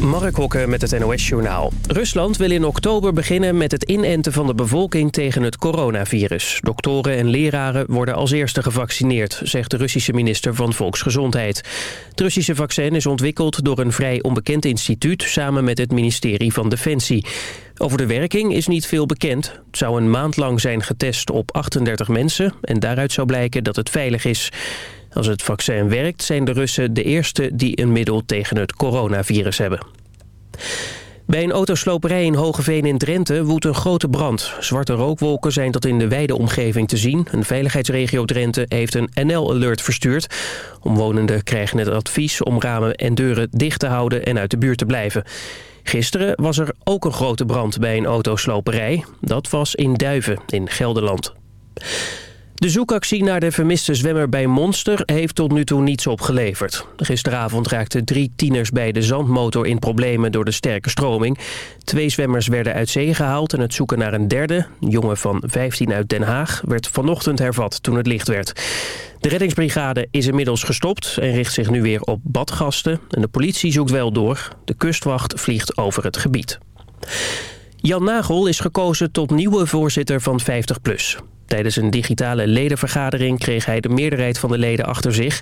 Mark Hokke met het NOS-journaal. Rusland wil in oktober beginnen met het inenten van de bevolking tegen het coronavirus. Doktoren en leraren worden als eerste gevaccineerd, zegt de Russische minister van Volksgezondheid. Het Russische vaccin is ontwikkeld door een vrij onbekend instituut samen met het ministerie van Defensie. Over de werking is niet veel bekend. Het zou een maand lang zijn getest op 38 mensen en daaruit zou blijken dat het veilig is. Als het vaccin werkt zijn de Russen de eerste die een middel tegen het coronavirus hebben. Bij een autosloperij in Hogeveen in Drenthe woedt een grote brand. Zwarte rookwolken zijn tot in de wijde omgeving te zien. Een veiligheidsregio Drenthe heeft een NL-alert verstuurd. Omwonenden krijgen het advies om ramen en deuren dicht te houden en uit de buurt te blijven. Gisteren was er ook een grote brand bij een autosloperij. Dat was in Duiven in Gelderland. De zoekactie naar de vermiste zwemmer bij Monster heeft tot nu toe niets opgeleverd. Gisteravond raakten drie tieners bij de zandmotor in problemen door de sterke stroming. Twee zwemmers werden uit zee gehaald en het zoeken naar een derde, een jongen van 15 uit Den Haag, werd vanochtend hervat toen het licht werd. De reddingsbrigade is inmiddels gestopt en richt zich nu weer op badgasten. En de politie zoekt wel door. De kustwacht vliegt over het gebied. Jan Nagel is gekozen tot nieuwe voorzitter van 50PLUS. Tijdens een digitale ledenvergadering kreeg hij de meerderheid van de leden achter zich.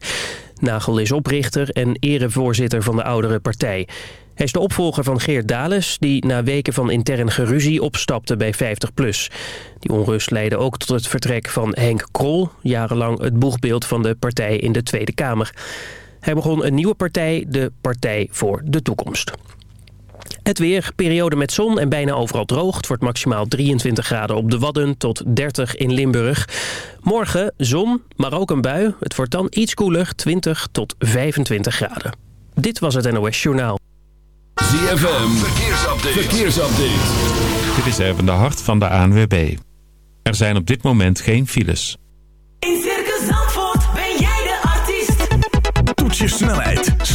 Nagel is oprichter en erevoorzitter van de oudere partij. Hij is de opvolger van Geert Dales, die na weken van intern geruzie opstapte bij 50PLUS. Die onrust leidde ook tot het vertrek van Henk Krol, jarenlang het boegbeeld van de partij in de Tweede Kamer. Hij begon een nieuwe partij, de Partij voor de Toekomst. Het weer, periode met zon en bijna overal droog. Het wordt maximaal 23 graden op de Wadden tot 30 in Limburg. Morgen zon, maar ook een bui. Het wordt dan iets koeler, 20 tot 25 graden. Dit was het NOS Journaal. ZFM, verkeersupdate. verkeersupdate. Dit is even de hart van de ANWB. Er zijn op dit moment geen files. In Circus Zandvoort ben jij de artiest. Toets je snelheid,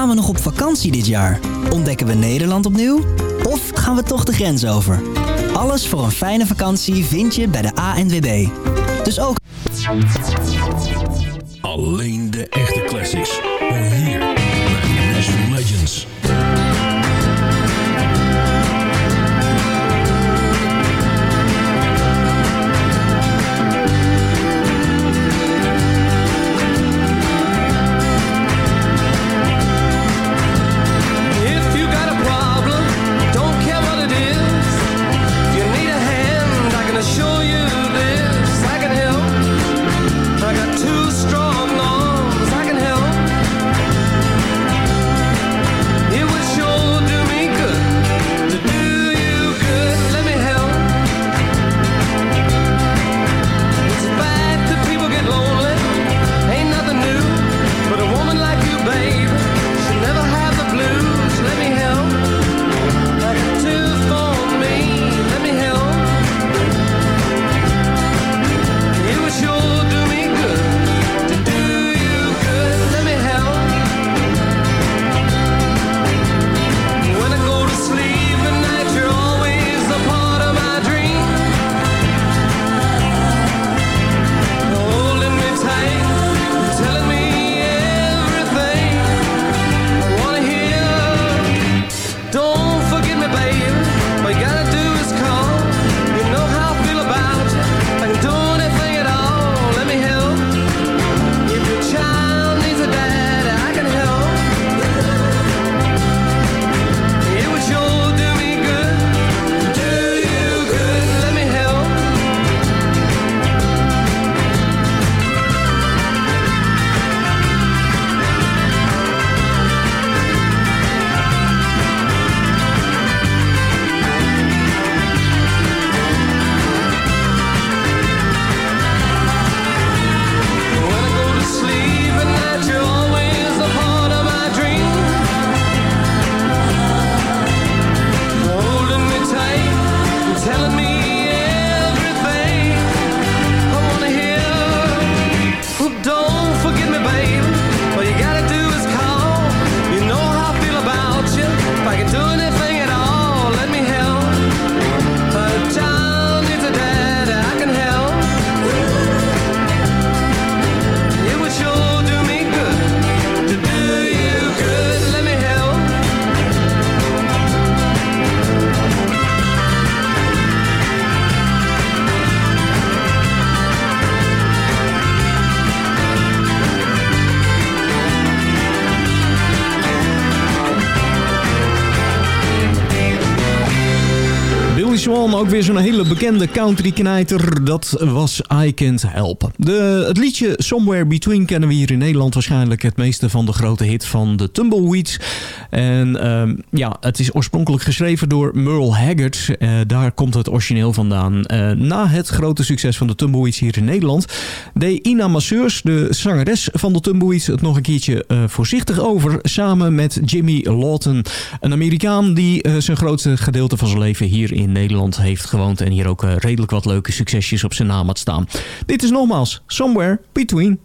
Gaan we nog op vakantie dit jaar? Ontdekken we Nederland opnieuw? Of gaan we toch de grens over? Alles voor een fijne vakantie vind je bij de ANWB. Dus ook... Alleen de echte classics. Swan, ook weer zo'n hele bekende country knijter. Dat was I Can't Help. De, het liedje Somewhere Between kennen we hier in Nederland waarschijnlijk het meeste van de grote hit van de Tumbleweeds. En ehm, ja, het is oorspronkelijk geschreven door Merle Haggard. Eh, daar komt het origineel vandaan. Eh, na het grote succes van de Tumbleweeds hier in Nederland deed Ina Masseurs, de zangeres van de Tumbleweeds, het nog een keertje eh, voorzichtig over. Samen met Jimmy Lawton, een Amerikaan die zijn grootste gedeelte van zijn leven hier in Nederland Nederland heeft gewoond en hier ook eh, redelijk wat leuke succesjes op zijn naam had staan. Dit is nogmaals Somewhere Between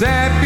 said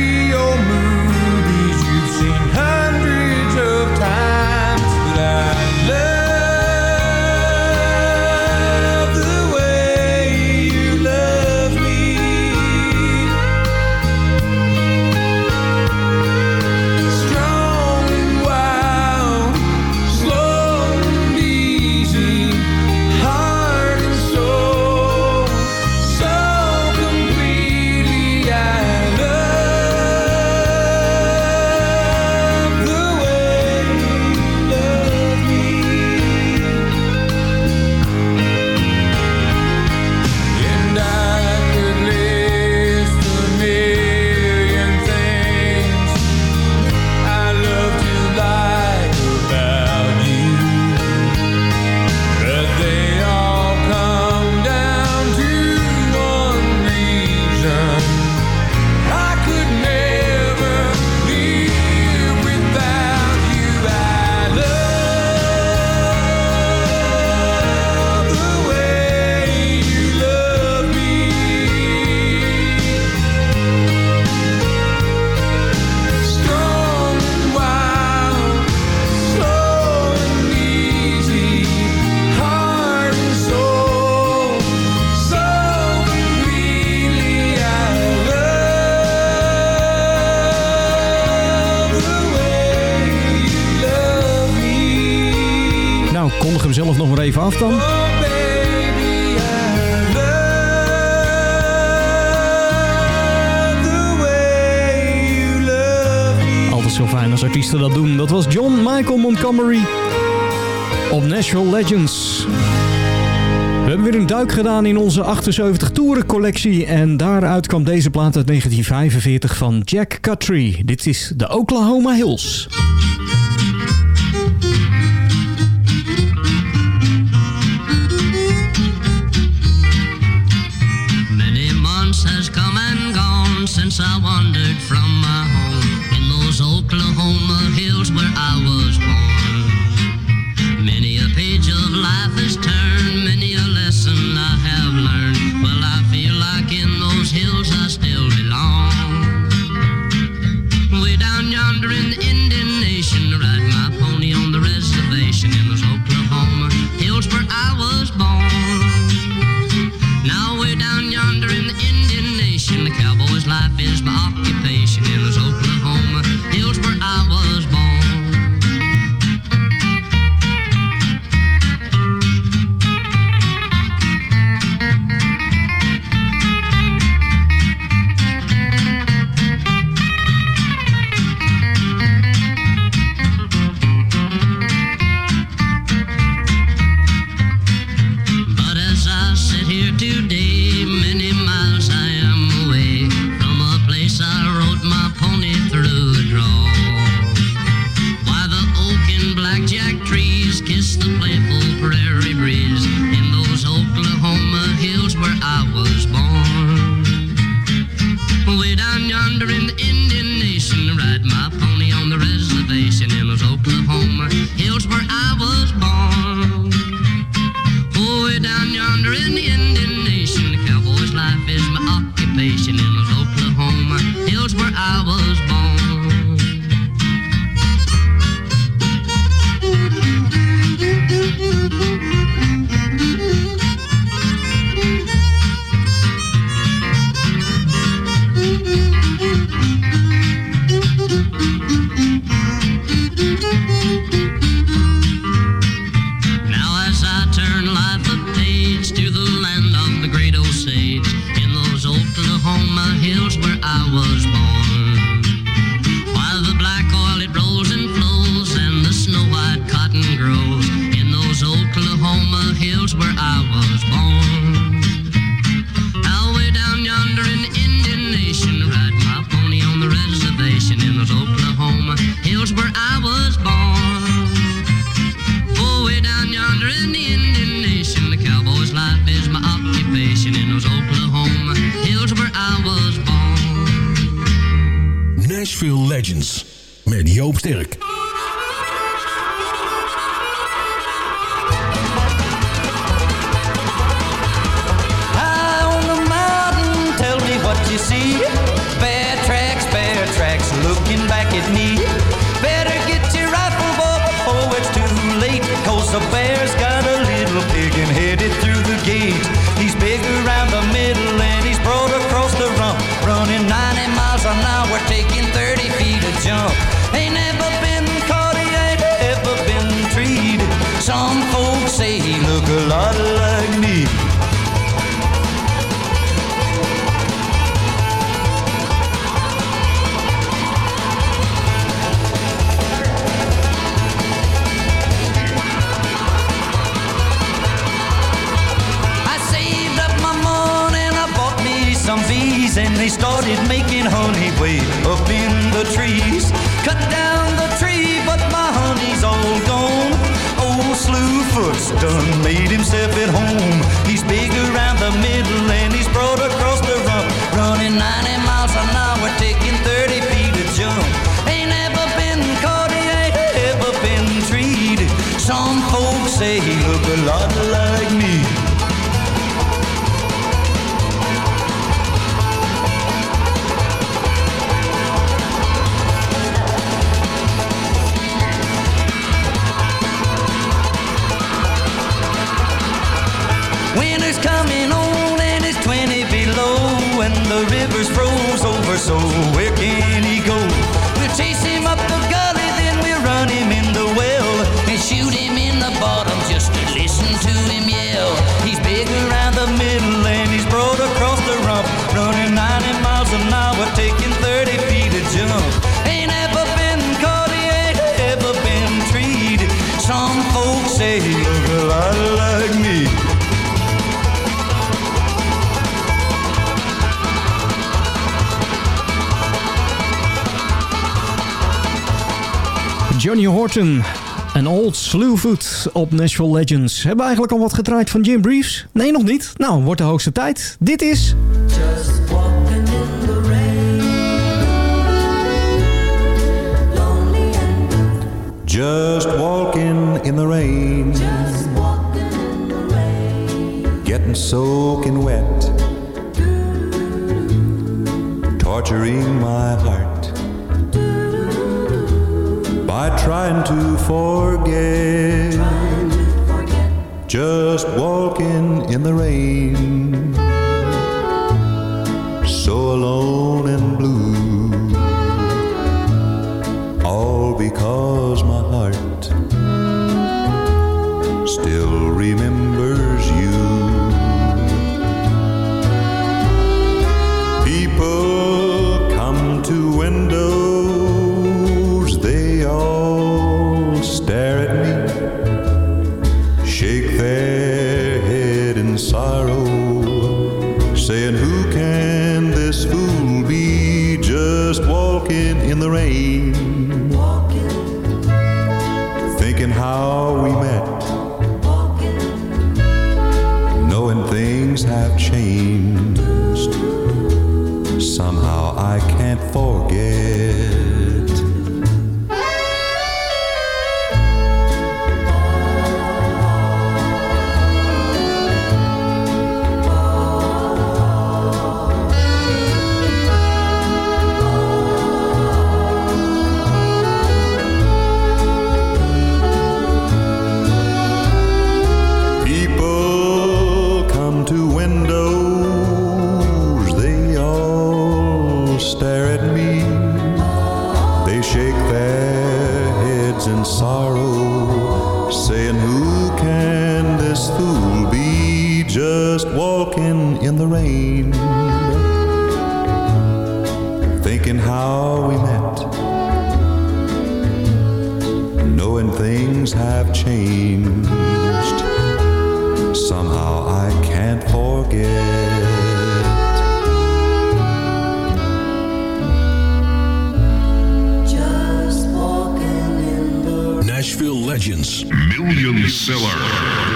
af dan. Altijd zo fijn als artiesten dat doen. Dat was John Michael Montgomery op National Legends. We hebben weer een duik gedaan in onze 78 toeren collectie en daaruit kwam deze plaat uit 1945 van Jack Cutry. Dit is de Oklahoma Hills. since I wandered from my home in those Oklahoma hills. started making Norton Old Slewfoot op Nashville Legends. Hebben we eigenlijk al wat gedraaid van Jim Briefs? Nee, nog niet. Nou, wordt de hoogste tijd. Dit is... Just walking in the rain Just walking in the rain Just walking in the rain Getting soaking wet Torturing my heart by trying to forget. Trying to forget. Just walking in the rain, so alone how we met. Knowing things have changed, somehow I can't forget. Nashville Legends Million Seller.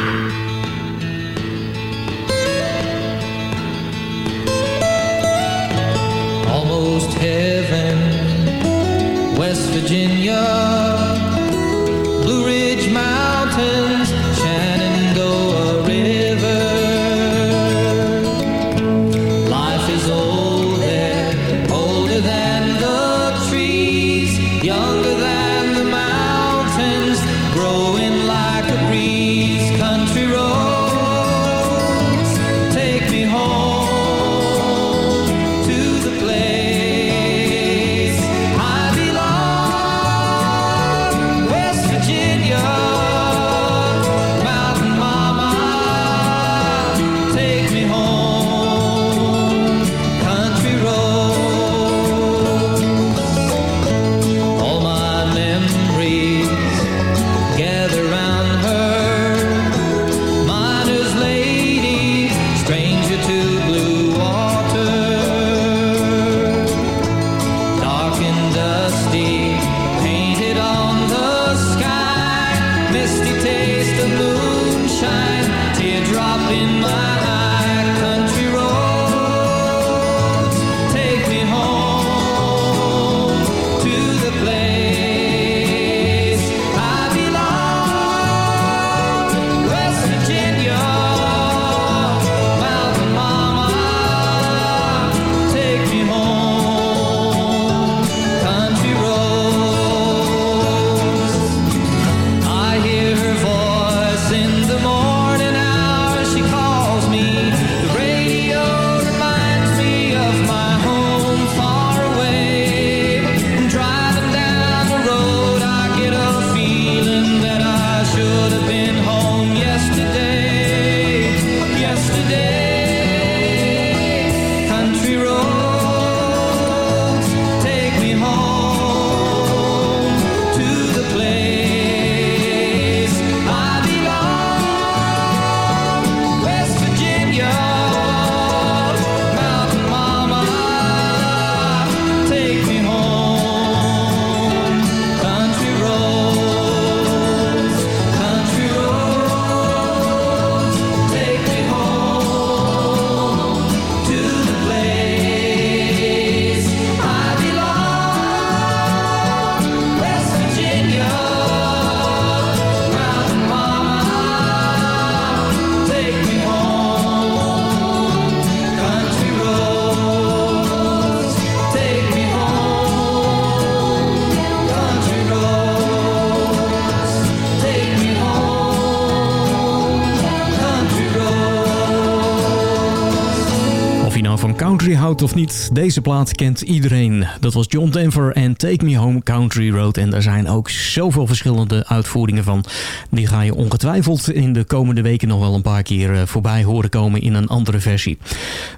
niet, deze plaat kent iedereen. Dat was John Denver en Take Me Home Country Road. En daar zijn ook zoveel verschillende uitvoeringen van. Die ga je ongetwijfeld in de komende weken nog wel een paar keer eh, voorbij horen komen in een andere versie.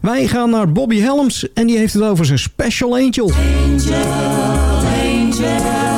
Wij gaan naar Bobby Helms en die heeft het over zijn Special Angel. Angel, Angel.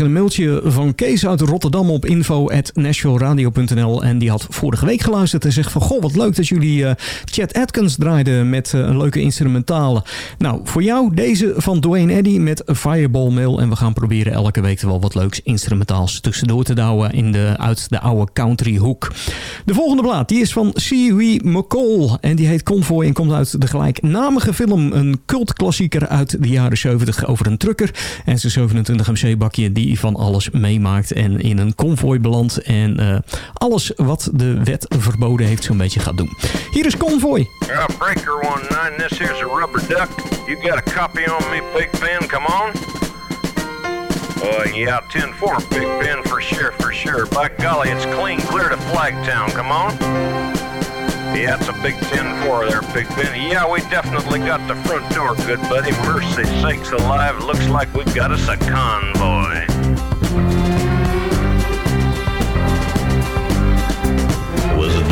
Een mailtje van Kees uit Rotterdam op info.nashvilleradio.nl en die had vorige week geluisterd en zegt van goh wat leuk dat jullie eh, Chet Atkins draaiden met eh, een leuke instrumentale. Nou, voor jou deze van Dwayne Eddy met Fireball Mail en we gaan proberen elke week er wel wat leuks instrumentaals tussendoor te douwen in de, uit de oude country hoek. De volgende plaat die is van C.W. McCall en die heet Convoy en komt uit de gelijknamige film. Een cultklassieker uit de jaren 70 over een trucker en zijn 27 MC bakje die van alles meemaakt en in een konvooi belandt en eh, alles wat de wet verboden heeft zo'n beetje gaat doen. Hier is Convoy. Yeah, Breaker 19, this here's a rubber duck. You got a copy on me, Big Ben, come on? Uh, yeah, 10-4, Big Ben, for sure, for sure. By golly, it's clean clear to Flagtown, come on? Yeah, it's a big 10-4 there, Big Ben. Yeah, we definitely got the front door, good buddy. Mercy sakes alive, looks like we got us a convoy.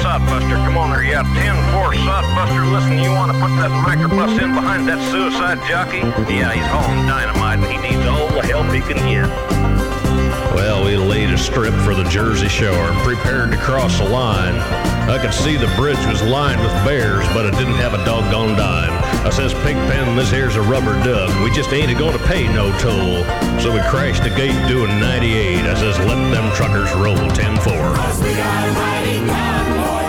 Sodbuster. Come on there, yeah, 10-4 sodbuster. Listen, you want to put that microbus in behind that suicide jockey? Yeah, he's hauling dynamite and he needs all the help he can get. Well, we laid a strip for the Jersey Shore and prepared to cross the line. I could see the bridge was lined with bears, but it didn't have a doggone dime. I says, Pigpen, this here's a rubber duck. We just ain't a-going to pay no toll. So we crashed the gate doing 98. I says, let them truckers roll 10-4.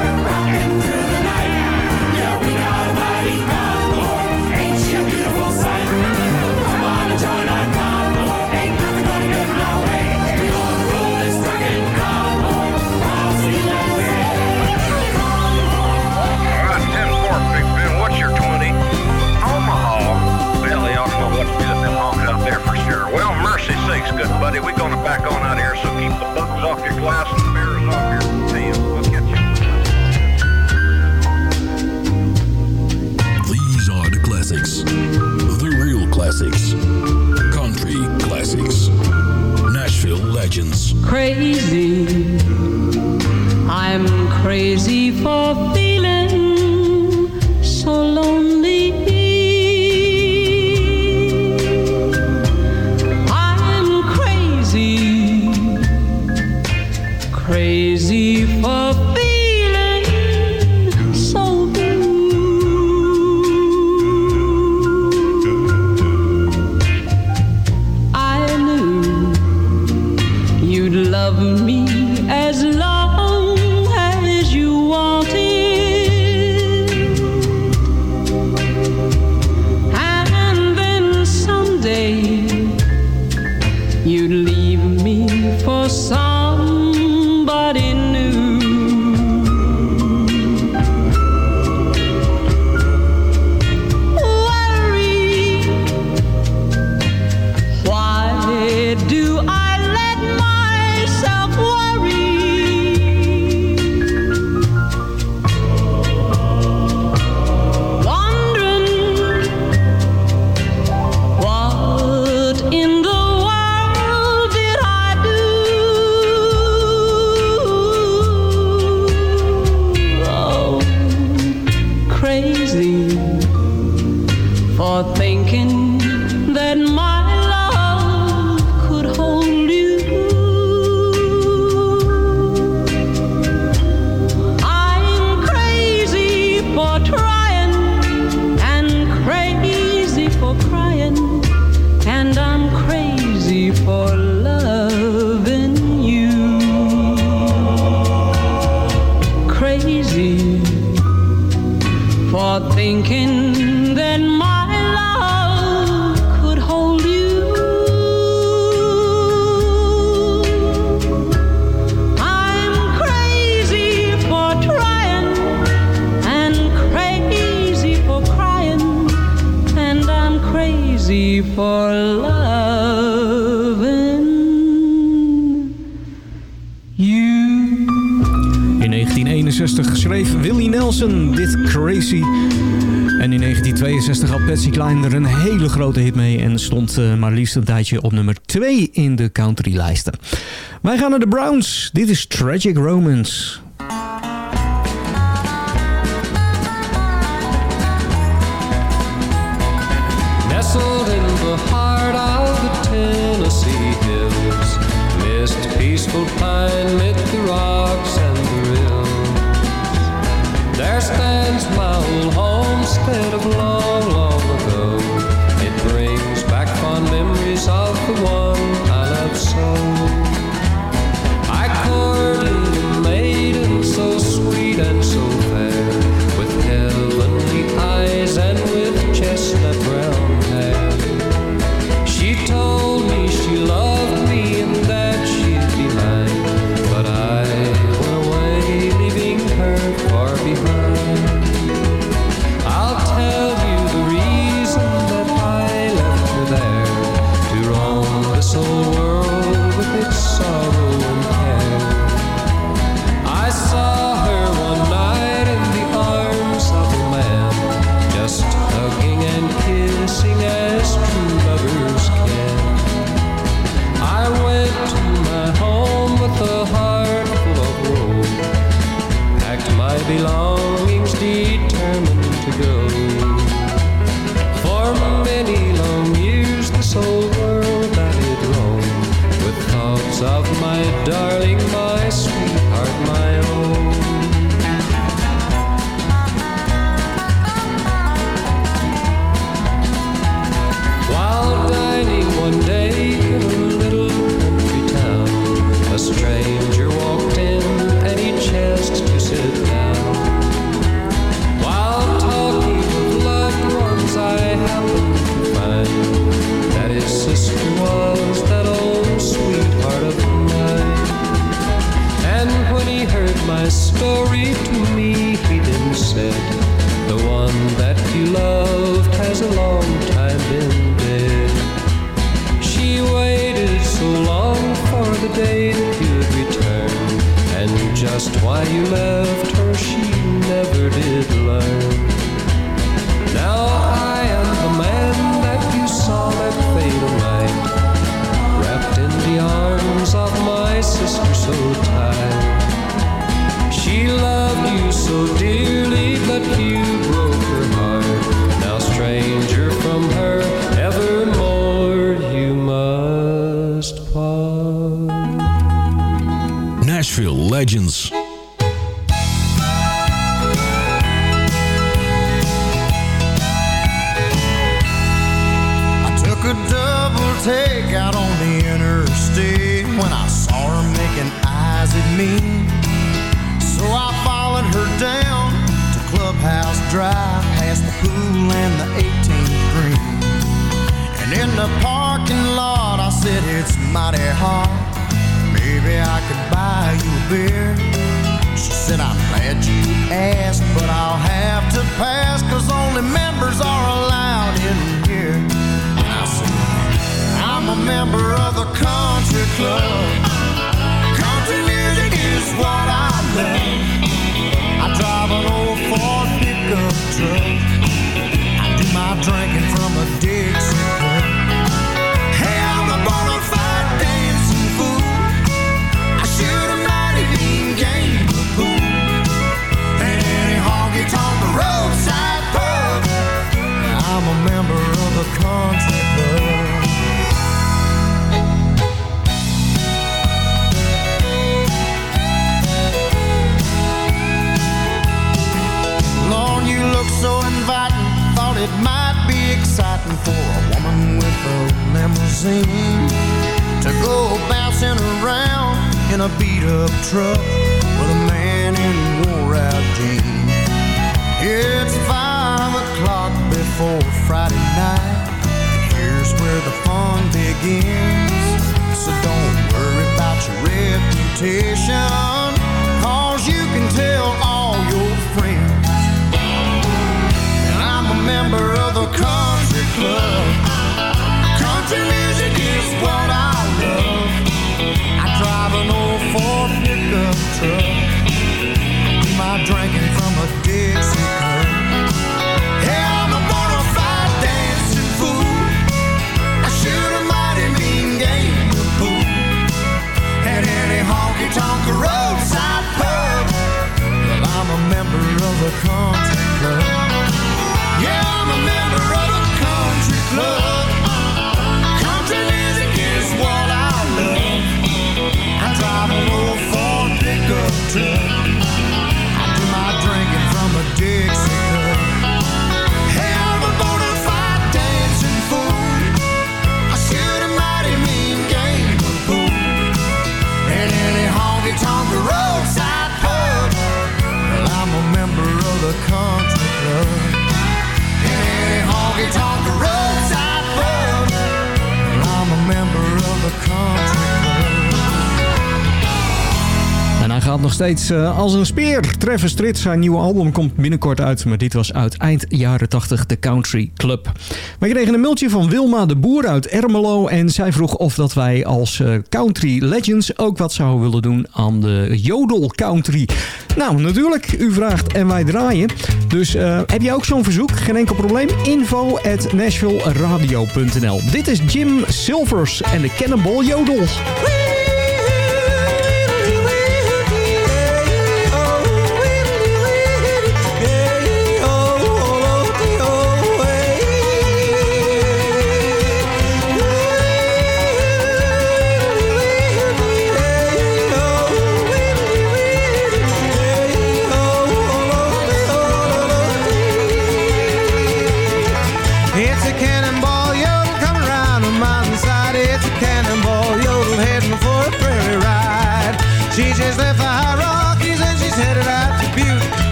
Off your glass for loving you. Crazy for thinking. Nelson, dit Crazy. En in 1962 had Patsy Cline er een hele grote hit mee... en stond eh, maar liefst een tijdje op nummer 2 in de countrylijsten. Wij gaan naar de Browns. Dit is Tragic Romance. a double take out on the interstate when I saw her making eyes at me. So I followed her down to Clubhouse Drive past the pool and the 18th green. And in the parking lot I said it's mighty hot. Maybe I could buy you a beer. She said I'm glad you asked but I'll have to pass cause only members are allowed in here a member of the country club. Country music is what I love. I drive an old Ford pickup truck. I do my drinking from a Dixie magazine to go bouncing around in a beat up truck with a man in wore out jeans. It's five o'clock before Friday night. And here's where the fun begins. So don't worry about your reputation, cause you can tell all your friends. And I'm a member of the country club. Country driving old Ford gaat nog steeds eh, als een speer. Travis Tritt, zijn nieuwe album komt binnenkort uit. Maar dit was uit eind jaren 80 de Country Club. Wij kregen een mailtje van Wilma de Boer uit Ermelo. En zij vroeg of dat wij als eh, Country Legends ook wat zouden willen doen aan de Jodel Country. Nou, natuurlijk. U vraagt en wij draaien. Dus eh, heb je ook zo'n verzoek? Geen enkel probleem. Info at Dit is Jim Silvers en de Cannonball Jodel.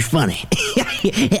Funny.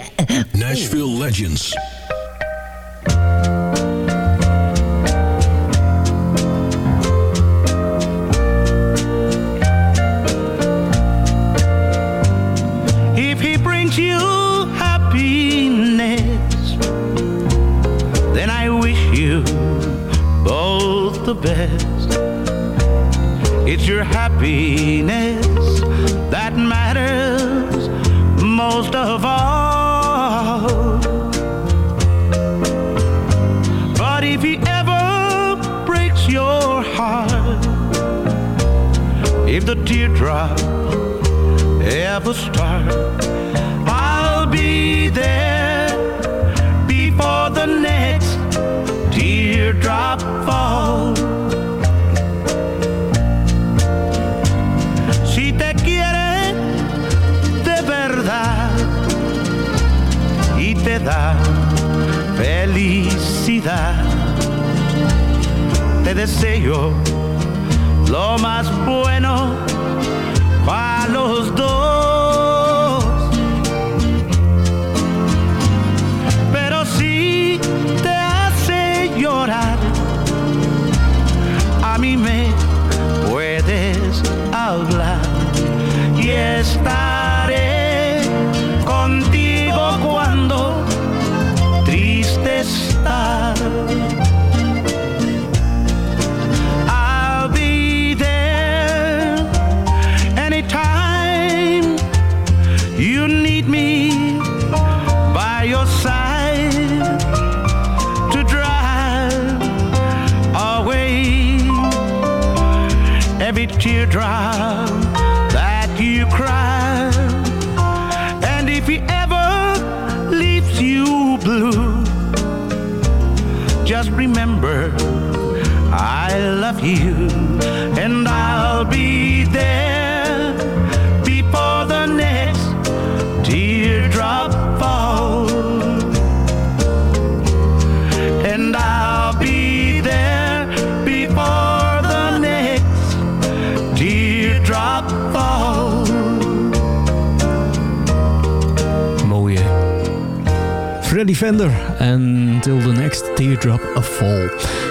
if he ever leaves you blue, just remember I love you and I'll be there Freddy Fender. Until the next teardrop of fall.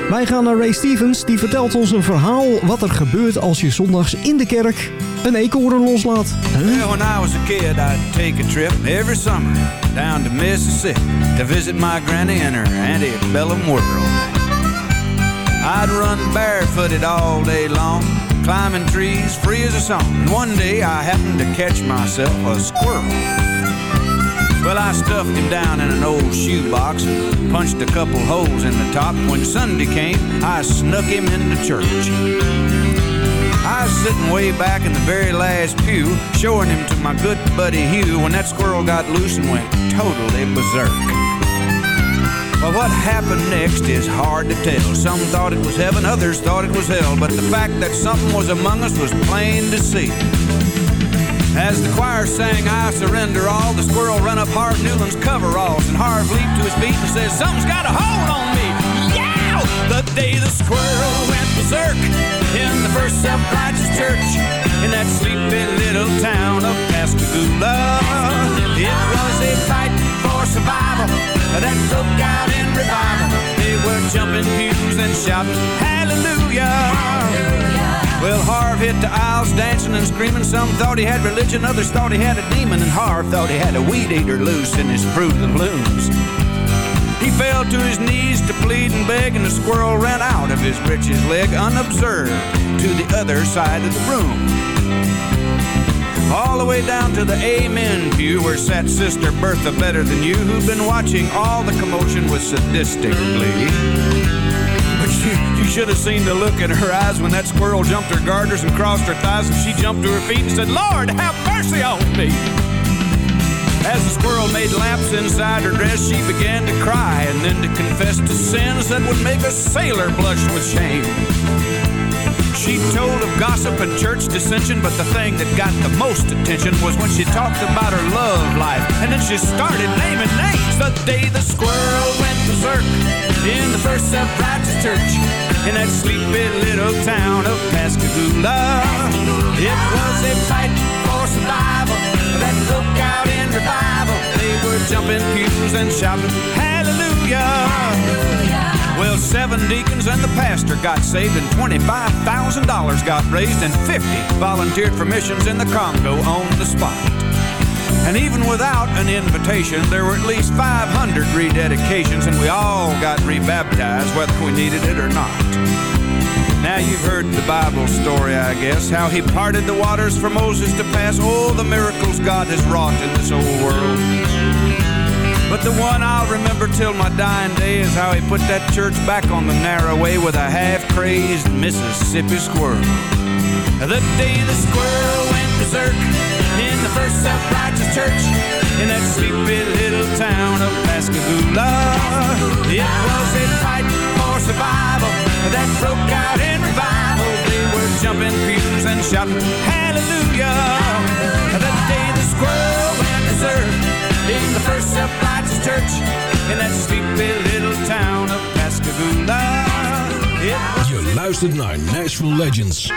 Wij gaan naar Ray Stevens. Die vertelt ons een verhaal wat er gebeurt als je zondags in de kerk een eekhoorn loslaat. Huh? Well, when I was a kid, I'd take a trip every summer down to Mississippi to visit my granny and her antebellum world. I'd run barefooted all day long, climbing trees free as a song. And one day I happened to catch myself a squirrel. Well, I stuffed him down in an old shoebox and punched a couple holes in the top. When Sunday came, I snuck him into church. I was sitting way back in the very last pew, showing him to my good buddy Hugh when that squirrel got loose and went totally berserk. Well, what happened next is hard to tell. Some thought it was heaven, others thought it was hell, but the fact that something was among us was plain to see. As the choir sang, I surrender all, the squirrel run up Harv Newland's coveralls, and Harv leaped to his feet and says, Something's got a hold on me. Yeah! The day the squirrel went berserk in the first self-righteous church in that sleepy little town of Pascagoula. It was a fight for survival that broke out in revival. They were jumping pews and shouting, Hallelujah! Hit the aisles dancing and screaming. Some thought he had religion, others thought he had a demon, and Harv thought he had a weed eater loose in his Fruit of the Blooms. He fell to his knees to plead and beg, and the squirrel ran out of his breeches leg unobserved to the other side of the room. All the way down to the Amen pew where sat Sister Bertha Better Than You, who'd been watching all the commotion with sadistic glee. You, you should have seen the look in her eyes when that squirrel jumped her garters and crossed her thighs, and she jumped to her feet and said, Lord, have mercy on me. As the squirrel made laps inside her dress, she began to cry and then to confess to sins that would make a sailor blush with shame. She told of gossip and church dissension, but the thing that got the most attention was when she talked about her love life. And then she started naming names. The day the squirrel went berserk in the first self-righteous church in that sleepy little town of Pascagoula. It was a fight for survival that broke out in revival. They were jumping pews and shouting, Hallelujah. Well, seven deacons and the pastor got saved, and $25,000 got raised, and 50 volunteered for missions in the Congo on the spot. And even without an invitation, there were at least 500 rededications, and we all got rebaptized, whether we needed it or not. Now you've heard the Bible story, I guess, how he parted the waters for Moses to pass. Oh, the miracles God has wrought in this old world. But the one I'll remember till my dying day is how he put that church back on the narrow way with a half-crazed Mississippi squirrel. The day the squirrel went berserk in the first self-righteous church in that sleepy little town of Pascagoula. It was a fight for survival that broke out in revival. They were jumping pews and shouting hallelujah. The day the squirrel went berserk in the first church in that sleepy little town of Pascagoula. Je luistert naar Nashville Legends.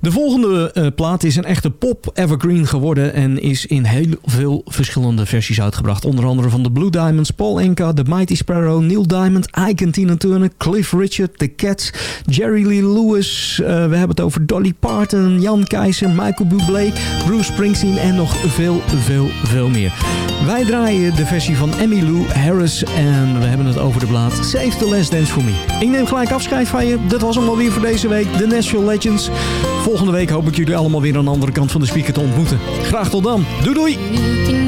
De volgende eh, plaat is een echte pop-evergreen geworden... en is in heel veel verschillende versies uitgebracht. Onder andere van de Blue Diamonds, Paul Enka, The Mighty Sparrow... Neil Diamond, Ike Tina Turner, Cliff Richard, The Cats... Jerry Lee Lewis, eh, we hebben het over Dolly Parton... Jan Keizer, Michael Bublé, Bruce Springsteen... en nog veel, veel, veel meer. Wij draaien de versie van Emmylou Harris... en we hebben het over de plaat Save the Last Dance For Me. Ik neem gelijk afscheid van je. Dat was hem alweer voor deze week. De Nashville Legends. Volgende week hoop ik jullie allemaal weer aan de andere kant van de speaker te ontmoeten. Graag tot dan. Doei doei!